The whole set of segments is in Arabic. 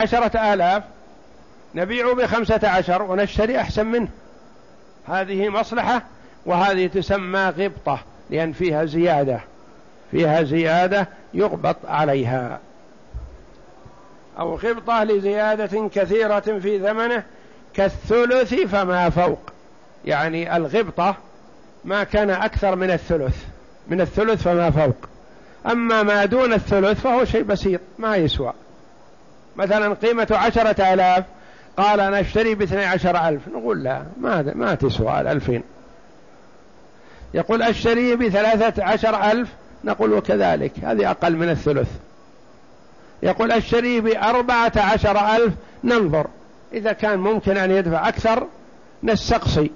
عشرة آلاف نبيع بخمسة عشر ونشتري أحسن منه. هذه مصلحة وهذه تسمى غبطة لأن فيها زيادة فيها زيادة يغبط عليها. أو غبطة لزيادة كثيرة في ثمنه كالثلث فما فوق. يعني الغبطة ما كان أكثر من الثلث من الثلث فما فوق. أما ما دون الثلث فهو شيء بسيط ما يسوى. مثلا قيمة عشرة آلاف قال نشتري باثني عشر ألف. نقول لا ما, ما تسوى الألفين يقول أشتري بثلاثة عشر ألف نقول وكذلك هذه أقل من الثلث. يقول أشتري بأربعة عشر ألف ننظر. إذا كان ممكن أن يدفع أكثر نستقصي.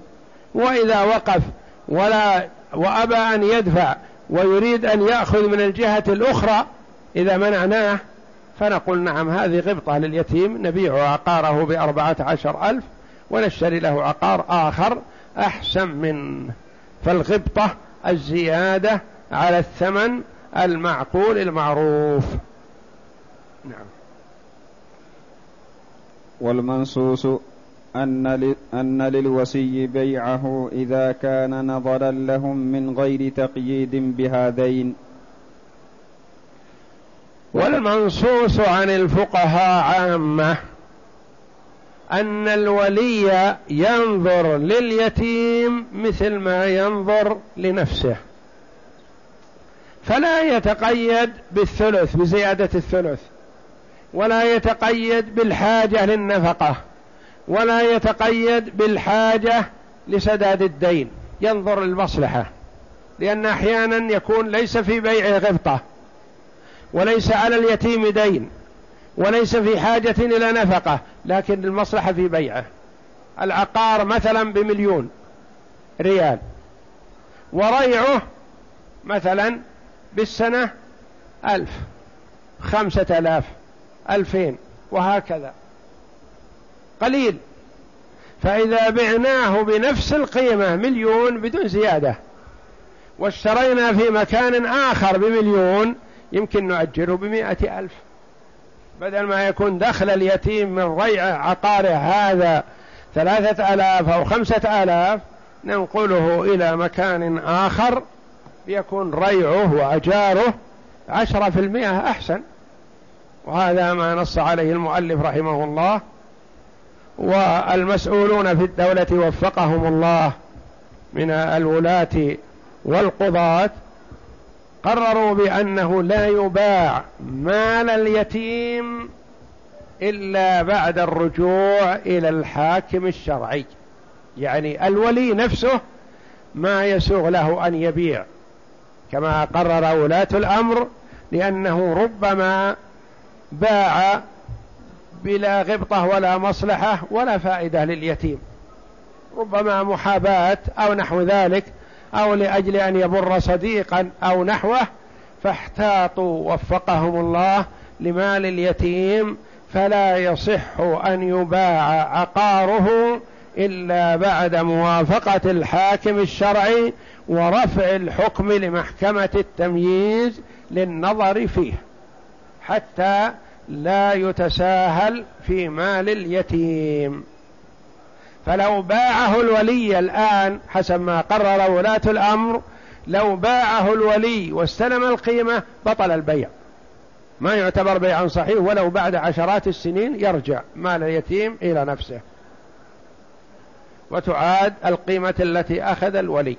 وإذا وقف ولا وأبى أن يدفع ويريد أن يأخذ من الجهة الأخرى إذا منعناه فنقول نعم هذه غبطة لليتيم نبيع عقاره بأربعة عشر ألف ونشتري له عقار آخر أحسن منه فالغبطة الزيادة على الثمن المعقول المعروف. نعم. والمنصوص أن, أن للوسي بيعه إذا كان نظرا لهم من غير تقييد بهذين. والمنصوص عن الفقهاء عامة أن الولي ينظر لليتيم مثل ما ينظر لنفسه. فلا يتقيد بالثلث بزيادة الثلث ولا يتقيد بالحاجة للنفقة ولا يتقيد بالحاجة لسداد الدين. ينظر المصلحة لأن أحيانا يكون ليس في بيع غبطة. وليس على اليتيم دين وليس في حاجة إلى نفقة لكن المصلحة في بيعه. العقار مثلا بمليون ريال. وريعه مثلا بالسنة ألف خمسة آلاف ألفين وهكذا. قليل. فإذا بعناه بنفس القيمة مليون بدون زيادة واشترينا في مكان آخر بمليون يمكن نؤجره بمائة ألف. بدل ما يكون دخل اليتيم من ريع عقاره هذا ثلاثة آلاف أو خمسة آلاف ننقله إلى مكان آخر يكون ريعه وأجاره عشرة في المئة أحسن. وهذا ما نص عليه المؤلف رحمه الله. والمسؤولون في الدولة وفقهم الله من الولاة والقضاة. قرروا بأنه لا يباع مال اليتيم إلا بعد الرجوع إلى الحاكم الشرعي. يعني الولي نفسه ما يسوغ له أن يبيع. كما قرر ولاة الأمر لأنه ربما باع بلا غبطة ولا مصلحة ولا فائدة لليتيم. ربما محاباة أو نحو ذلك أو لأجل أن يبر صديقا أو نحوه فاحتاطوا وفقهم الله لمال اليتيم فلا يصح أن يباع عقاره إلا بعد موافقة الحاكم الشرعي ورفع الحكم لمحكمة التمييز للنظر فيه حتى لا يتساهل في مال اليتيم. فلو باعه الولي الآن حسب ما قرر ولاة الأمر لو باعه الولي واستلم القيمة بطل البيع. ما يعتبر بيعا صحيح ولو بعد عشرات السنين يرجع مال اليتيم إلى نفسه. وتعاد القيمة التي أخذ الولي.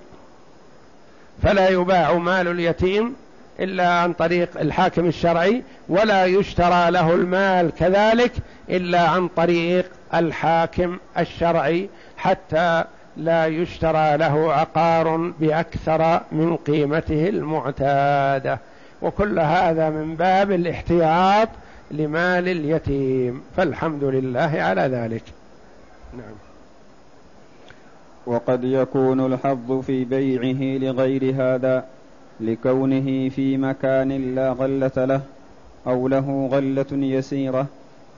فلا يباع مال اليتيم إلا عن طريق الحاكم الشرعي ولا يشترى له المال كذلك إلا عن طريق الحاكم الشرعي حتى لا يشترى له عقار بأكثر من قيمته المعتادة. وكل هذا من باب الاحتياط لمال اليتيم. فالحمد لله على ذلك. نعم. وقد يكون الحظ في بيعه لغير هذا لكونه في مكان لا غلة له أو له غلة يسيرة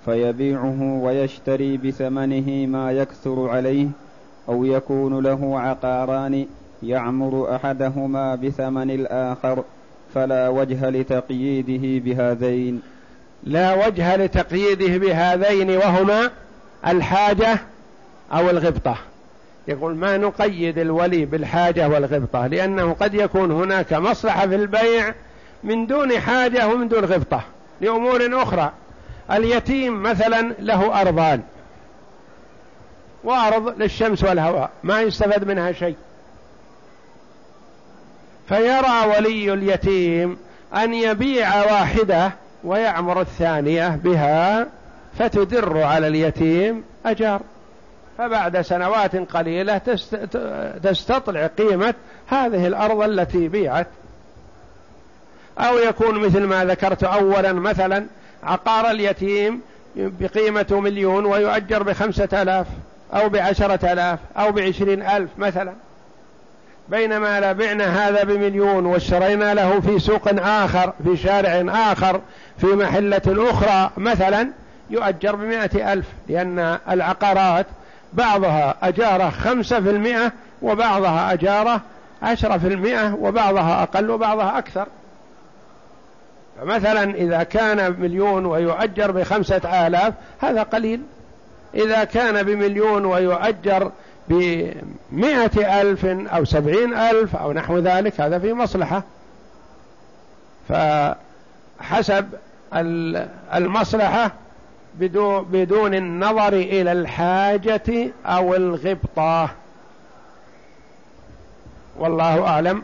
فيبيعه ويشتري بثمنه ما يكثر عليه أو يكون له عقاران يعمر أحدهما بثمن الآخر فلا وجه لتقييده بهذين. لا وجه لتقييده بهذين وهما الحاجة أو الغبطة. يقول ما نقيد الولي بالحاجة والغبطة؟ لأنه قد يكون هناك مصلحة في البيع من دون حاجة ومن دون غبطة لأمور أخرى. اليتيم مثلا له أرضان وأرض للشمس والهواء ما يستفاد منها شيء. فيرى ولي اليتيم أن يبيع واحدة ويعمر الثانية بها فتدر على اليتيم أجار. فبعد سنوات قليلة تستطلع قيمة هذه الأرض التي بيعت. أو يكون مثل ما ذكرت أولا مثلا عقار اليتيم بقيمة مليون ويؤجر بخمسة آلاف أو بعشرة آلاف أو بعشرين ألف مثلا. بينما لا بعنا هذا بمليون واشترينا له في سوق آخر في شارع آخر في محلة أخرى مثلا يؤجر بمائة ألف لأن العقارات بعضها أجاره خمسة في المئة وبعضها أجاره عشرة في المئة وبعضها أقل وبعضها أكثر. فمثلا إذا كان مليون ويؤجر بخمسة آلاف هذا قليل. إذا كان بمليون ويؤجر بمائة ألف أو سبعين ألف أو نحو ذلك هذا في مصلحة. فحسب المصلحة بدون النظر إلى الحاجة أو الغبطة. والله أعلم.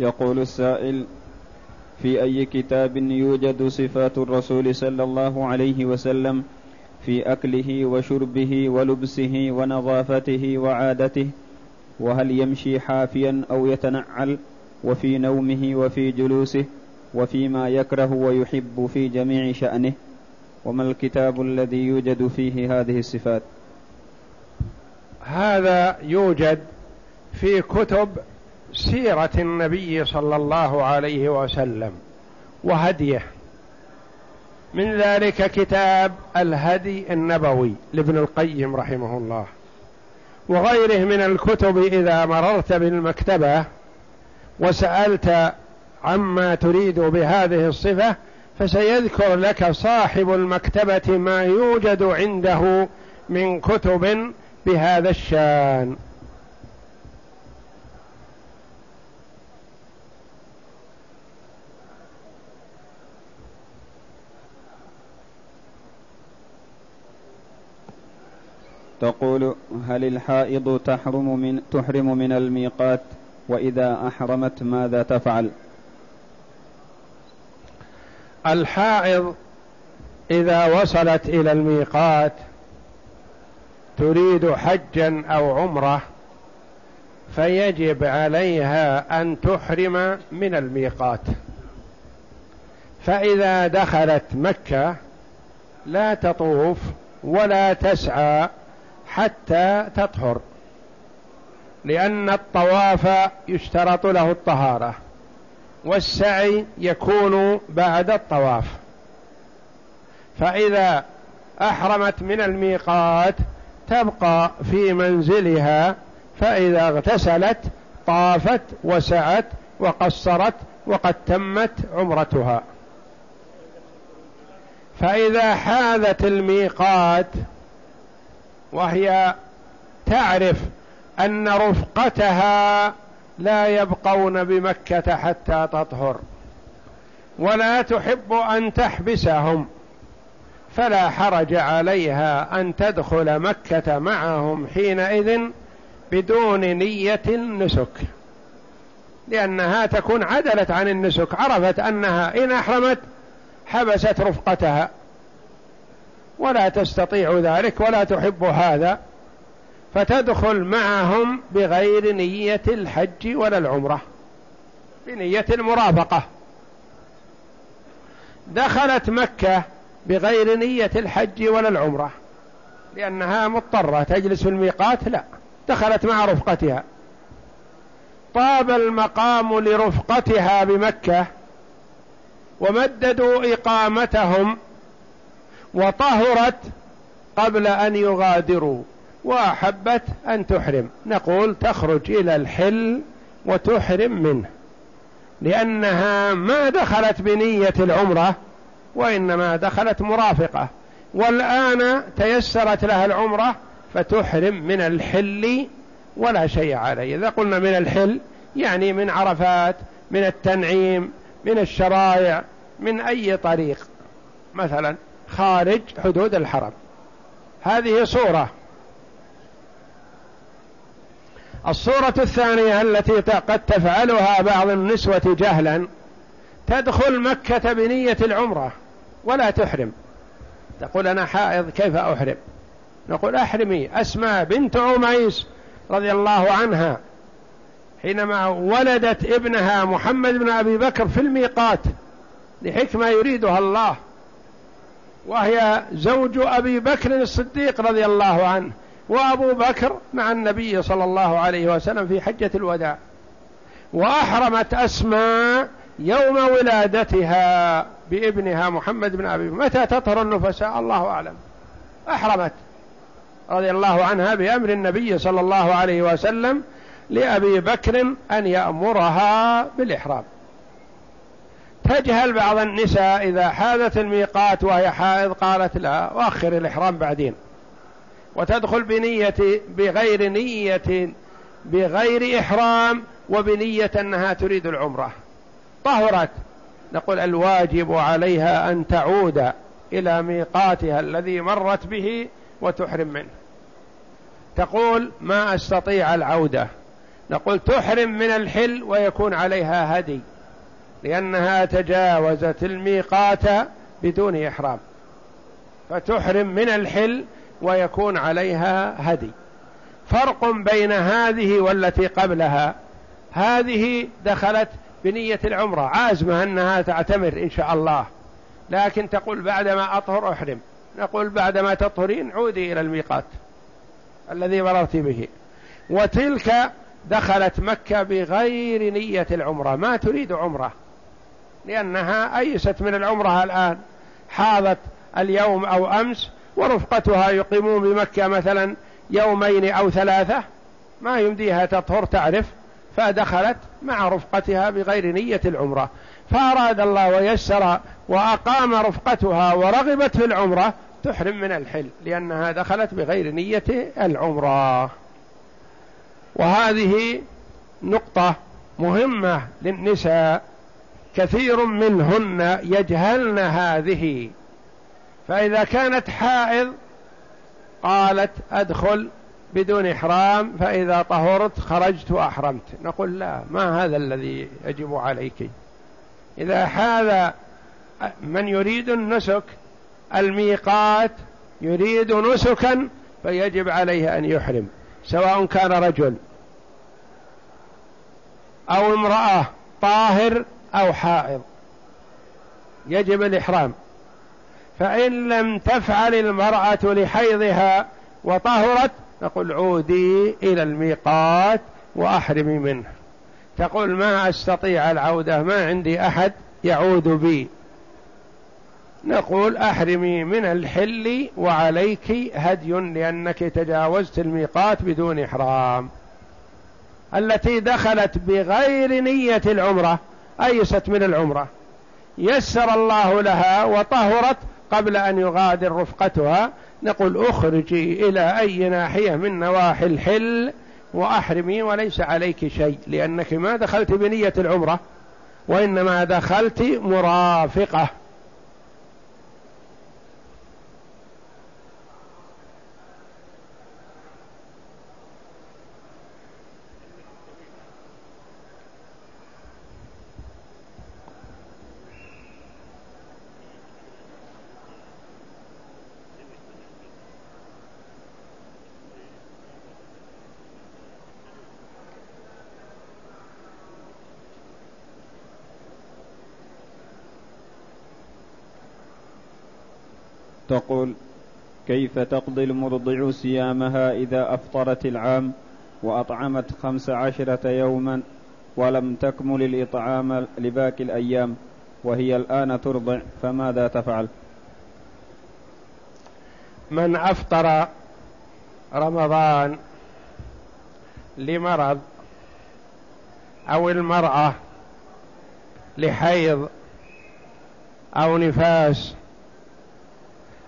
يقول السائل في أي كتاب يوجد صفات الرسول صلى الله عليه وسلم في أكله وشربه ولبسه ونظافته وعادته؟ وهل يمشي حافيا أو يتنعل وفي نومه وفي جلوسه وفيما يكره ويحب في جميع شأنه؟ وما الكتاب الذي يوجد فيه هذه الصفات؟ هذا يوجد في كتب سيرة النبي صلى الله عليه وسلم وهديه. من ذلك كتاب الهدي النبوي لابن القيم رحمه الله. وغيره من الكتب إذا مررت بالمكتبة وسألت عما تريد بهذه الصفة فسيذكر لك صاحب المكتبة ما يوجد عنده من كتب بهذا الشان. تقول هل الحائض تحرم من تحرم من الميقات؟ وإذا أحرمت ماذا تفعل؟ الحائض إذا وصلت إلى الميقات تريد حجا أو عمرة فيجب عليها أن تحرم من الميقات. فإذا دخلت مكة لا تطوف ولا تسعى حتى تطهر. لأن الطواف يشترط له الطهارة والسعي يكون بعد الطواف. فإذا أحرمت من الميقات تبقى في منزلها فإذا اغتسلت طافت وسعت وقصرت وقد تمت عمرتها. فإذا حاذت الميقات وهي تعرف أن رفقتها لا يبقون بمكة حتى تطهر. ولا تحب أن تحبسهم. فلا حرج عليها أن تدخل مكة معهم حينئذ بدون نية النسك. لأنها تكون عدلت عن النسك. عرفت أنها إن أحرمت حبست رفقتها. ولا تستطيع ذلك ولا تحب هذا فتدخل معهم بغير نية الحج ولا العمرة بنية المرافقة دخلت مكة بغير نية الحج ولا العمرة لأنها مضطرة تجلس في الميقات لا دخلت مع رفقتها. طاب المقام لرفقتها بمكة ومددوا إقامتهم وطهرت قبل أن يغادروا وأحبت أن تحرم. نقول تخرج إلى الحل وتحرم منه لأنها ما دخلت بنية العمرة وإنما دخلت مرافقة. والآن تيسرت لها العمرة فتحرم من الحل ولا شيء عليه. إذا قلنا من الحل يعني من عرفات من التنعيم من الشرائع من أي طريق. مثلا خارج حدود الحرم. هذه صورة. الصورة الثانية التي قد تفعلها بعض النسوة جهلا تدخل مكة بنية العمرة ولا تحرم. تقول أنا حائض كيف أحرم؟ نقول أحرمي. أسماء بنت عميس رضي الله عنها. حينما ولدت ابنها محمد بن أبي بكر في الميقات لحكمة يريدها الله. وهي زوج أبي بكر الصديق رضي الله عنه وأبو بكر مع النبي صلى الله عليه وسلم في حجة الوداع. وأحرمت أسماء يوم ولادتها بابنها محمد بن أبي متى تطهر النفساء؟ الله أعلم. أحرمت رضي الله عنها بأمر النبي صلى الله عليه وسلم لأبي بكر أن يأمرها بالإحرام. تجهل بعض النساء إذا حاذت الميقات وهي حائض قالت لا وأخر الإحرام بعدين. وتدخل بنية بغير نية بغير إحرام وبنية أنها تريد العمرة. طهرت. نقول الواجب عليها أن تعود إلى ميقاتها الذي مرت به وتحرم منه. تقول ما أستطيع العودة. نقول تحرم من الحل ويكون عليها هدي. لأنها تجاوزت الميقات بدون إحرام. فتحرم من الحل ويكون عليها هدي. فرق بين هذه والتي قبلها. هذه دخلت بنية العمرة. عازمة أنها تعتمر إن شاء الله. لكن تقول بعدما أطهر أحرم. نقول بعدما تطهرين عودي إلى الميقات الذي مررت به. وتلك دخلت مكة بغير نية العمرة. ما تريد عمرة. لأنها أيست من العمرة الآن. حاضت اليوم أو أمس ورفقتها يقيمون بمكة مثلا يومين أو ثلاثة. ما يمديها تطهر تعرف. فدخلت مع رفقتها بغير نية العمرة. فأراد الله ويسر وأقام رفقتها ورغبت في العمرة تحرم من الحل لأنها دخلت بغير نية العمرة. وهذه نقطة مهمة للنساء. كثير منهن يجهلن هذه. فإذا كانت حائض قالت أدخل بدون إحرام فإذا طهرت خرجت وأحرمت. نقول لا ما هذا الذي يجب عليك؟ إذا هذا من يريد النسك الميقات يريد نسكا فيجب عليه أن يحرم سواء كان رجل أو امرأة طاهر أو حائض. يجب الإحرام. فإن لم تفعل المرأة لحيضها وطهرت نقول عودي إلى الميقات وأحرمي منه. تقول ما أستطيع العودة ما عندي أحد يعود بي. نقول أحرمي من الحل وعليك هدي لأنك تجاوزت الميقات بدون إحرام. التي دخلت بغير نية العمرة. أيست من العمرة. يسر الله لها وطهرت قبل أن يغادر رفقتها. نقول أخرجي إلى أي ناحية من نواحي الحل وأحرمي وليس عليك شيء لأنك ما دخلت بنية العمرة وإنما دخلت مرافقة. تقول كيف تقضي المرضع صيامها إذا أفطرت العام وأطعمت خمس عشرة يوما ولم تكمل الإطعام لباقي الأيام وهي الآن ترضع فماذا تفعل؟ من أفطر رمضان لمرض أو المرأة لحيض أو نفاس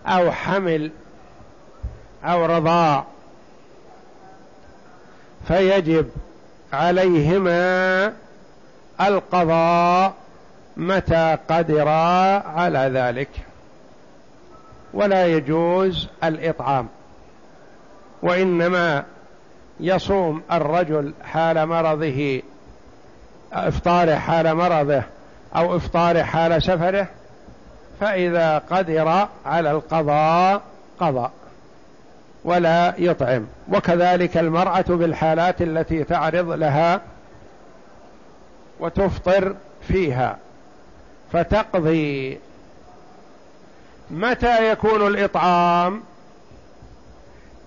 أو حمل أو رضاع فيجب عليهما القضاء متى قدرا على ذلك. ولا يجوز الإطعام وإنما يصوم الرجل حال مرضه إفطاره حال مرضه أو إفطاره حال سفره فإذا قدر على القضاء قضى ولا يطعم. وكذلك المرأة بالحالات التي تعرض لها وتفطر فيها. فتقضي. متى يكون الإطعام؟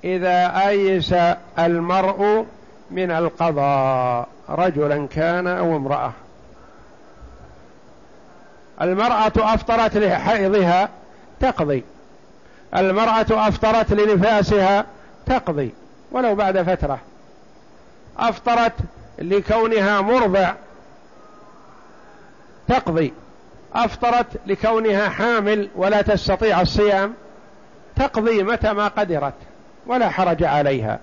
إذا أيس المرء من القضاء. رجلا كان أو امرأة. المرأة أفطرت لحيضها تقضي. المرأة أفطرت لنفاسها تقضي ولو بعد فترة. أفطرت لكونها مرضع تقضي. أفطرت لكونها حامل ولا تستطيع الصيام تقضي متى ما قدرت ولا حرج عليها.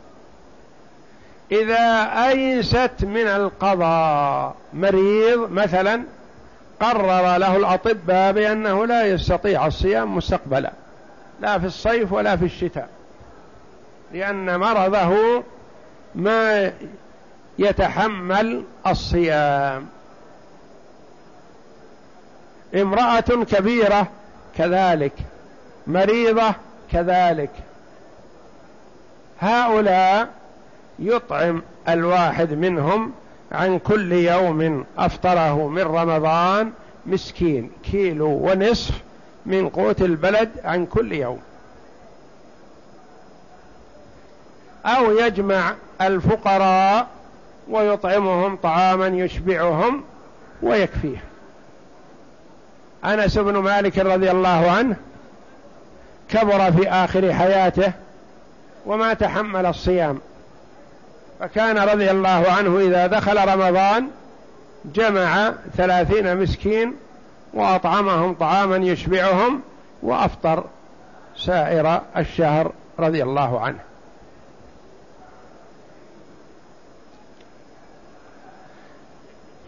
إذا أيست من القضاء مريض مثلا قرر له الأطباء بأنه لا يستطيع الصيام مستقبلا. لا في الصيف ولا في الشتاء. لأن مرضه ما يتحمل الصيام. امرأة كبيرة كذلك مريضة كذلك. هؤلاء يطعم الواحد منهم عن كل يوم أفطره من رمضان مسكين كيلو ونصف من قوت البلد عن كل يوم. أو يجمع الفقراء ويطعمهم طعاما يشبعهم ويكفيه أنس بن مالك رضي الله عنه كبر في آخر حياته وما تحمل الصيام. فكان رضي الله عنه إذا دخل رمضان جمع ثلاثين مسكين وأطعمهم طعاما يشبعهم وأفطر سائر الشهر رضي الله عنه.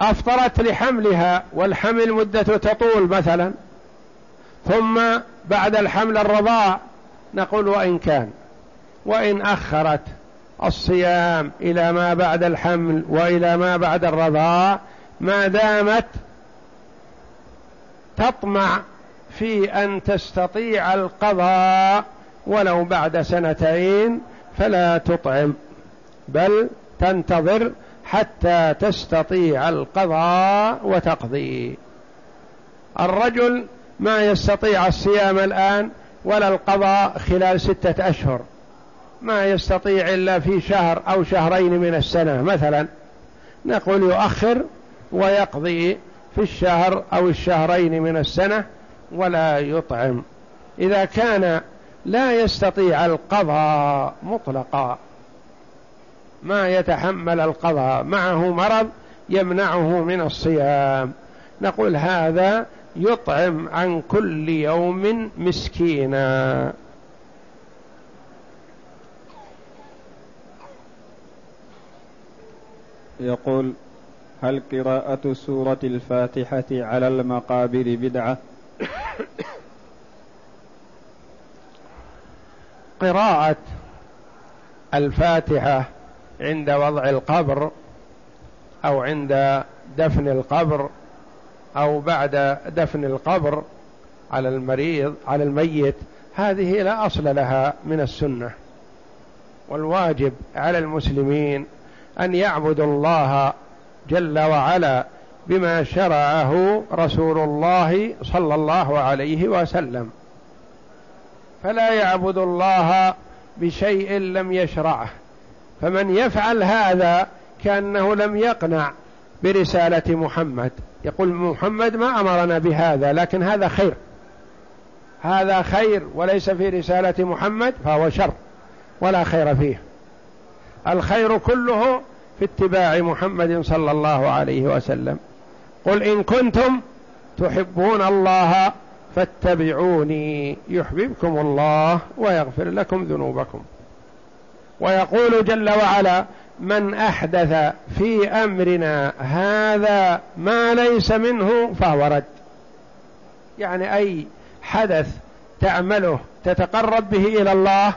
أفطرت لحملها والحمل مدة تطول مثلا ثم بعد الحمل الرضاع نقول وإن كان وإن أخرت الصيام إلى ما بعد الحمل وإلى ما بعد الرضاع ما دامت تطمع في أن تستطيع القضاء ولو بعد سنتين فلا تطعم بل تنتظر حتى تستطيع القضاء وتقضي. الرجل ما يستطيع الصيام الآن ولا القضاء خلال ستة أشهر. ما يستطيع إلا في شهر أو شهرين من السنة. مثلا نقول يؤخر ويقضي في الشهر أو الشهرين من السنة ولا يطعم. إذا كان لا يستطيع القضاء مطلقا ما يتحمل القضاء معه مرض يمنعه من الصيام. نقول هذا يطعم عن كل يوم مسكينا. يقول هل قراءة سورة الفاتحة على المقابر بدعة؟ قراءة الفاتحة عند وضع القبر أو عند دفن القبر أو بعد دفن القبر على المريض على الميت هذه لا أصل لها من السنة. والواجب على المسلمين أن يعبدوا الله جل وعلا بما شرعه رسول الله صلى الله عليه وسلم. فلا يعبد الله بشيء لم يشرعه. فمن يفعل هذا كأنه لم يقنع برسالة محمد. يقول محمد ما أمرنا بهذا لكن هذا خير. هذا خير وليس في رسالة محمد فهو شر ولا خير فيه. الخير كله في اتباع محمد صلى الله عليه وسلم. قل إن كنتم تحبون الله فاتبعوني يحببكم الله ويغفر لكم ذنوبكم. ويقول جل وعلا من أحدث في أمرنا هذا ما ليس منه فهو رد. يعني أي حدث تعمله تتقرب به إلى الله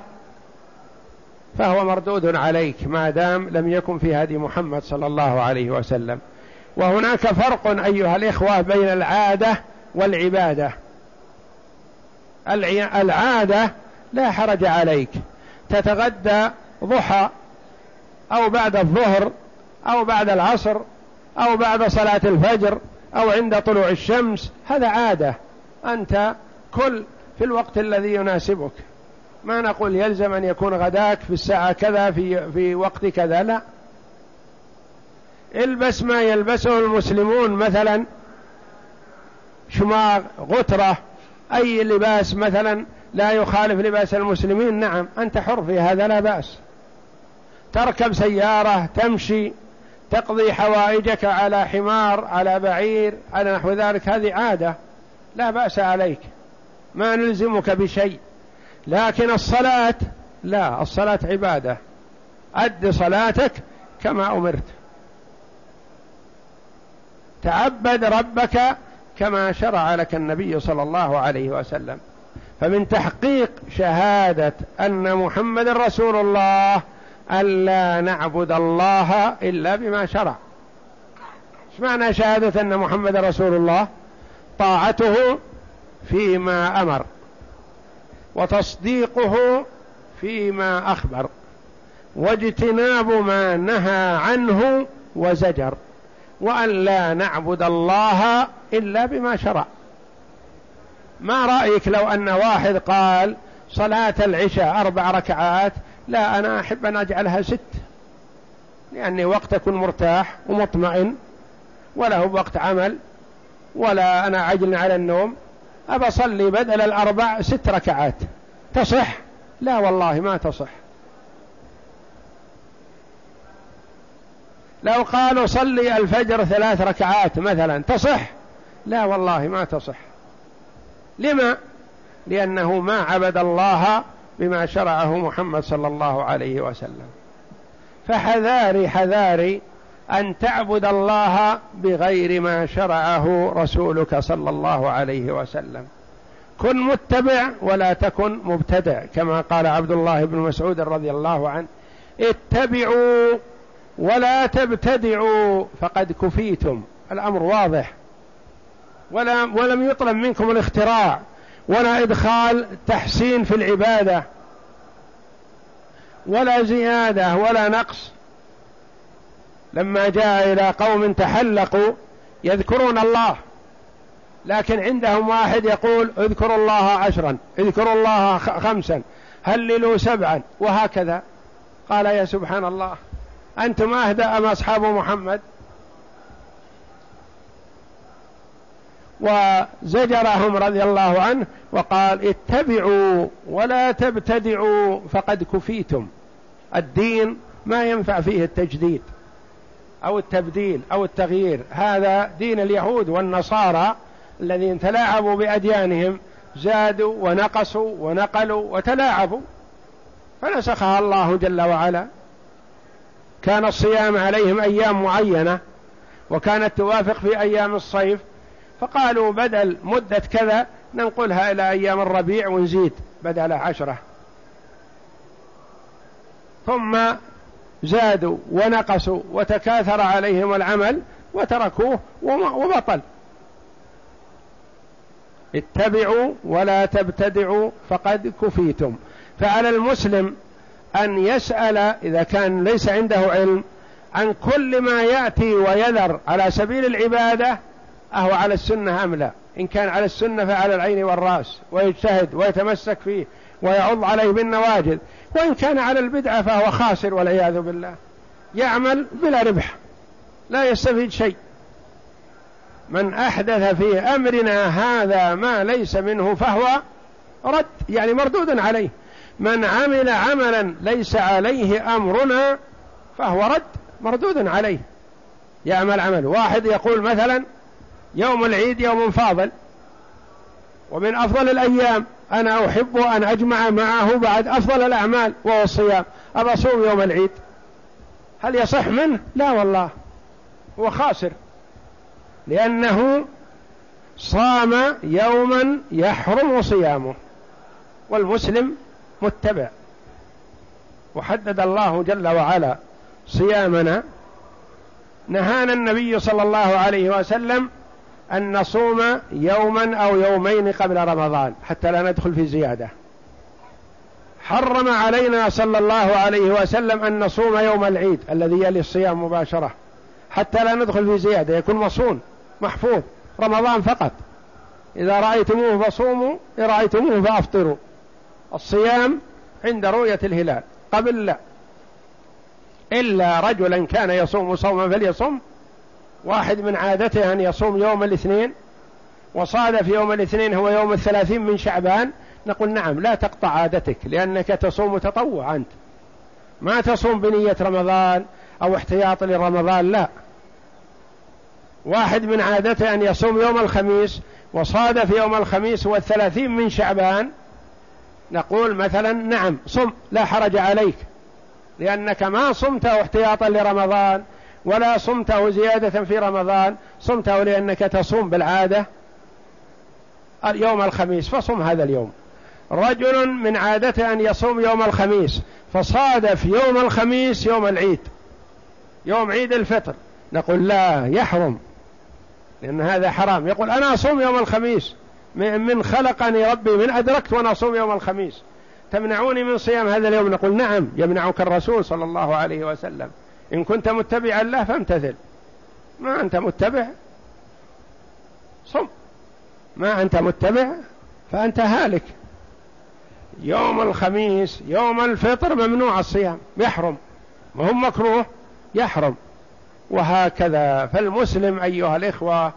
فهو مردود عليك ما دام لم يكن في هدي محمد صلى الله عليه وسلم. وهناك فرق أيها الإخوة بين العادة والعبادة. العادة لا حرج عليك. تتغدى ضحى أو بعد الظهر أو بعد العصر أو بعد صلاة الفجر أو عند طلوع الشمس هذا عادة. أنت كل في الوقت الذي يناسبك. ما نقول يلزم أن يكون غداك في الساعة كذا في, في وقت كذا لا. البس ما يلبسه المسلمون مثلا شماغ غترة أي لباس مثلا لا يخالف لباس المسلمين. نعم أنت حر في هذا لا بأس. تركب سيارة تمشي تقضي حوائجك على حمار على بعير على نحو ذلك هذه عادة. لا بأس عليك. ما نلزمك بشيء. لكن الصلاة لا الصلاة عبادة. أد صلاتك كما أمرت. تعبد ربك كما شرع لك النبي صلى الله عليه وسلم. فمن تحقيق شهادة أن محمد رسول الله ألا نعبد الله إلا بما شرع. إيش معنى شهادة أن محمد رسول الله؟ طاعته فيما أمر. وتصديقه فيما أخبر واجتناب ما نهى عنه وزجر وأن لا نعبد الله إلا بما شرع. ما رأيك لو أن واحد قال صلاة العشاء أربع ركعات لا أنا أحب أن أجعلها ست لأني وقت أكون مرتاح ومطمئن ولا هو وقت عمل ولا أنا عجل على النوم أبى أصلي بدل الأربع ست ركعات. تصح؟ لا والله ما تصح. لو قالوا صلي الفجر ثلاث ركعات مثلا تصح؟ لا والله ما تصح. لما؟ لأنه ما عبد الله بما شرعه محمد صلى الله عليه وسلم. فحذاري حذاري أن تعبد الله بغير ما شرعه رسولك صلى الله عليه وسلم. كن متبع ولا تكن مبتدع كما قال عبد الله بن مسعود رضي الله عنه. اتبعوا ولا تبتدعوا فقد كفيتم. الأمر واضح. ولا ولم يطلب منكم الاختراع ولا إدخال تحسين في العبادة ولا زيادة ولا نقص. لما جاء إلى قوم تحلقوا يذكرون الله. لكن عندهم واحد يقول اذكروا الله عشرا اذكروا الله خمسا هللوا سبعا وهكذا. قال يا سبحان الله أنتم أهدى أم أصحاب محمد؟ وزجرهم رضي الله عنه وقال اتبعوا ولا تبتدعوا فقد كفيتم. الدين ما ينفع فيه التجديد. أو التبديل أو التغيير. هذا دين اليهود والنصارى الذين تلاعبوا بأديانهم زادوا ونقصوا ونقلوا وتلاعبوا. فنسخها الله جل وعلا. كان الصيام عليهم أيام معينة وكانت توافق في أيام الصيف. فقالوا بدل مدة كذا ننقلها إلى أيام الربيع ونزيد بدل عشرة. ثم زادوا ونقصوا وتكاثر عليهم العمل وتركوه وبطل. اتبعوا ولا تبتدعوا فقد كفيتم. فعلى المسلم أن يسأل إذا كان ليس عنده علم عن كل ما يأتي ويذر على سبيل العبادة أهو على السنة أم لا؟ إن كان على السنة فعلى العين والرأس ويجتهد ويتمسك فيه ويعض عليه بالنواجذ. وإن كان على البدعة فهو خاسر والعياذ بالله. يعمل بلا ربح لا يستفيد شيء. من أحدث في أمرنا هذا ما ليس منه فهو رد يعني مردود عليه. من عمل عملا ليس عليه أمرنا فهو رد مردود عليه. يعمل عمل. واحد يقول مثلا يوم العيد يوم فاضل ومن أفضل الأيام. أنا أحب أن أجمع معه بعد أفضل الأعمال وهو الصيام. أبى أصوم يوم العيد. هل يصح منه؟ لا والله. هو خاسر. لأنه صام يوما يحرم صيامه. والمسلم متبع. وحدد الله جل وعلا صيامنا. نهانا النبي صلى الله عليه وسلم أن نصوم يوما أو يومين قبل رمضان حتى لا ندخل في زيادة. حرم علينا صلى الله عليه وسلم أن نصوم يوم العيد الذي يلي الصيام مباشرة حتى لا ندخل في زيادة يكون مصون محفوظ رمضان فقط. إذا رأيتموه فصوموا إذا رأيتموه فأفطروا. الصيام عند رؤية الهلال قبل لا. إلا رجلا كان يصوم صوما فليصم واحد من عادته أن يصوم يوم الاثنين وصادف يوم الاثنين هو يوم الثلاثين من شعبان نقول نعم لا تقطع عادتك لأنك تصوم تطوع أنت. ما تصوم بنية رمضان أو احتياط لرمضان لا. واحد من عادته أن يصوم يوم الخميس وصادف يوم الخميس والثلاثين من شعبان نقول مثلا نعم صم لا حرج عليك لأنك ما صمته احتياطا لرمضان ولا صمته زيادة في رمضان صمته لأنك تصوم بالعادة يوم الخميس فصم هذا اليوم. رجل من عادته أن يصوم يوم الخميس فصادف يوم الخميس يوم العيد يوم عيد الفطر. نقول لا يحرم لأن هذا حرام. يقول أنا أصوم يوم الخميس من خلقني ربي من أدركت وأنا أصوم يوم الخميس. تمنعوني من صيام هذا اليوم؟ نقول نعم يمنعك الرسول صلى الله عليه وسلم. إن كنت متبعا له فامتثل. ما أنت متبع. صم. ما أنت متبع فأنت هالك. يوم الخميس يوم الفطر ممنوع الصيام. يحرم. وهم مكروه؟ يحرم. وهكذا. فالمسلم أيها الإخوة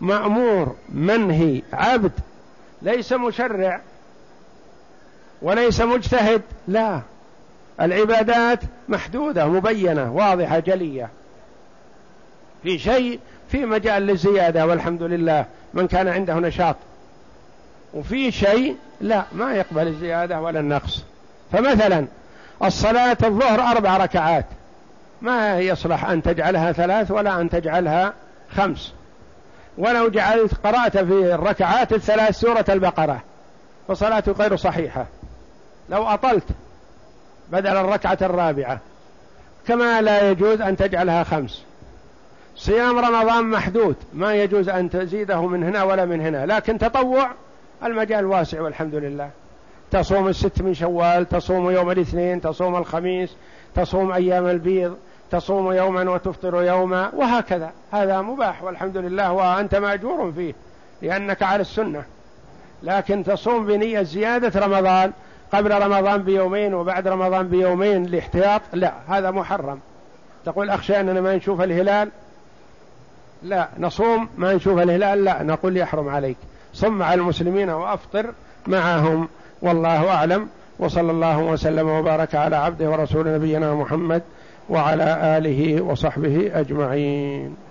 مأمور منهي عبد. ليس مشرع. وليس مجتهد. لا. العبادات محدودة مبينة واضحة جلية. في شيء في مجال للزيادة والحمد لله من كان عنده نشاط. وفي شيء لا ما يقبل الزيادة ولا النقص. فمثلا الصلاة الظهر أربع ركعات. ما يصلح أن تجعلها ثلاث ولا أن تجعلها خمس. ولو جعلت قرأت في الركعات الثلاث سورة البقرة فصلاته غير صحيحة. لو أطلت بدل الركعة الرابعة. كما لا يجوز أن تجعلها خمس. صيام رمضان محدود. ما يجوز أن تزيده من هنا ولا من هنا. لكن تطوع المجال واسع والحمد لله. تصوم الست من شوال تصوم يوم الاثنين تصوم الخميس تصوم أيام البيض تصوم يوما وتفطر يوما وهكذا. هذا مباح والحمد لله وأنت مأجور فيه لأنك على السنة. لكن تصوم بنية زيادة رمضان قبل رمضان بيومين وبعد رمضان بيومين لاحتياط؟ لا هذا محرم. تقول أخشى أننا ما نشوف الهلال؟ لا نصوم ما نشوف الهلال؟ لا نقول يحرم عليك. صم على المسلمين وأفطر معهم. والله أعلم. وصلى الله وسلم وبارك على عبده ورسول نبينا محمد وعلى آله وصحبه أجمعين.